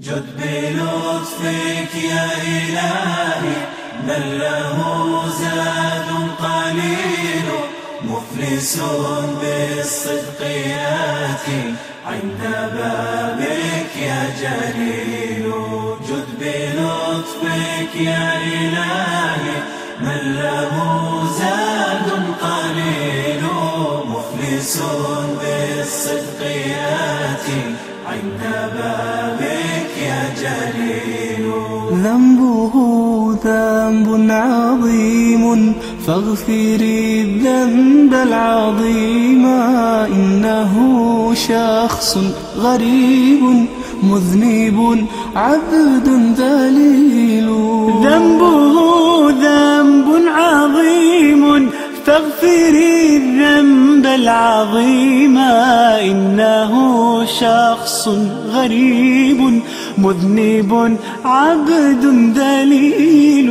جد بلطفك يا إلهي من له زاد قليل مفلس بالصدق ياتي عند بابك يا جليل. جد بلطفك يا إلهي من له زاد قليل مفلس بالصدق ياتي عند بابك جليل ذنبه ذنب عظيم فاغفري الذنب العظيم إنه شخص غريب مذنب عبد ذليل. ذنبه ذنب عظيم فاغفري الذنب العظيم إنه شخص غريب. مذنب عبد ذليل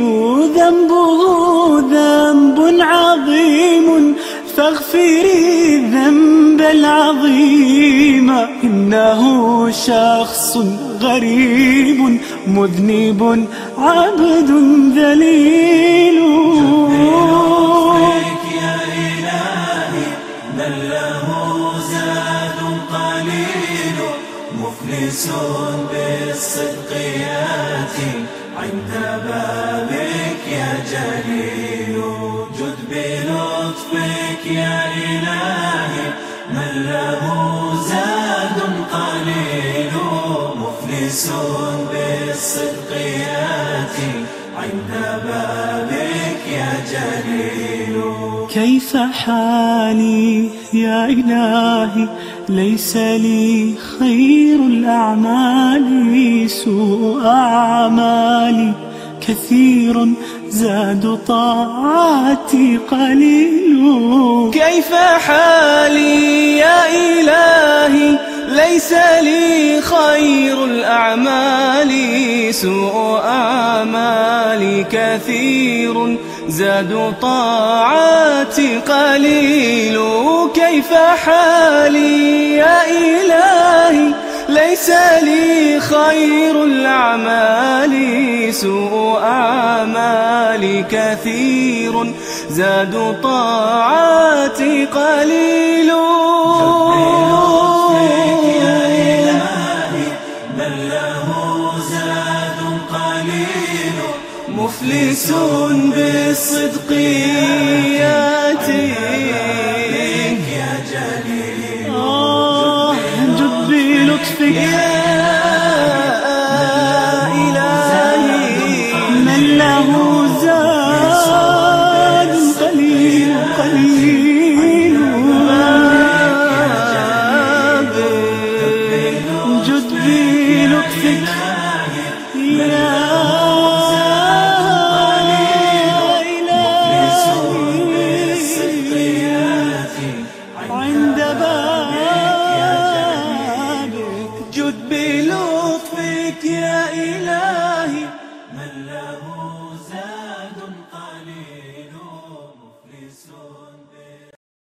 ذنبه ذنب عظيم فاغفري الذنب العظيم إنه شخص غريب مذنب عبد ذليل مفلس بالصدق ياتي عند بابك يا جليل جد بلطفك يا إلهي. من له زاد قليل مفلس بالصدق ياتي عند بابك يا جليل كيف حالي يا إلهي؟ ليس لي خير الأعمال سوء أعمالي. كثير زاد طاعتي قليل. كيف حالي يا إلهي؟ ليس لي خير الأعمال سوء أعمالي. كثير زاد طاعاتي قليل كيف حالي يا إلهي؟ ليس لي خير الأعمال سوء أعمالي كثير. زاد طاعاتي قليل مفلس بالصدق ياتي يا جليل. آه جد بلطفك. عند بابك جد بلطفك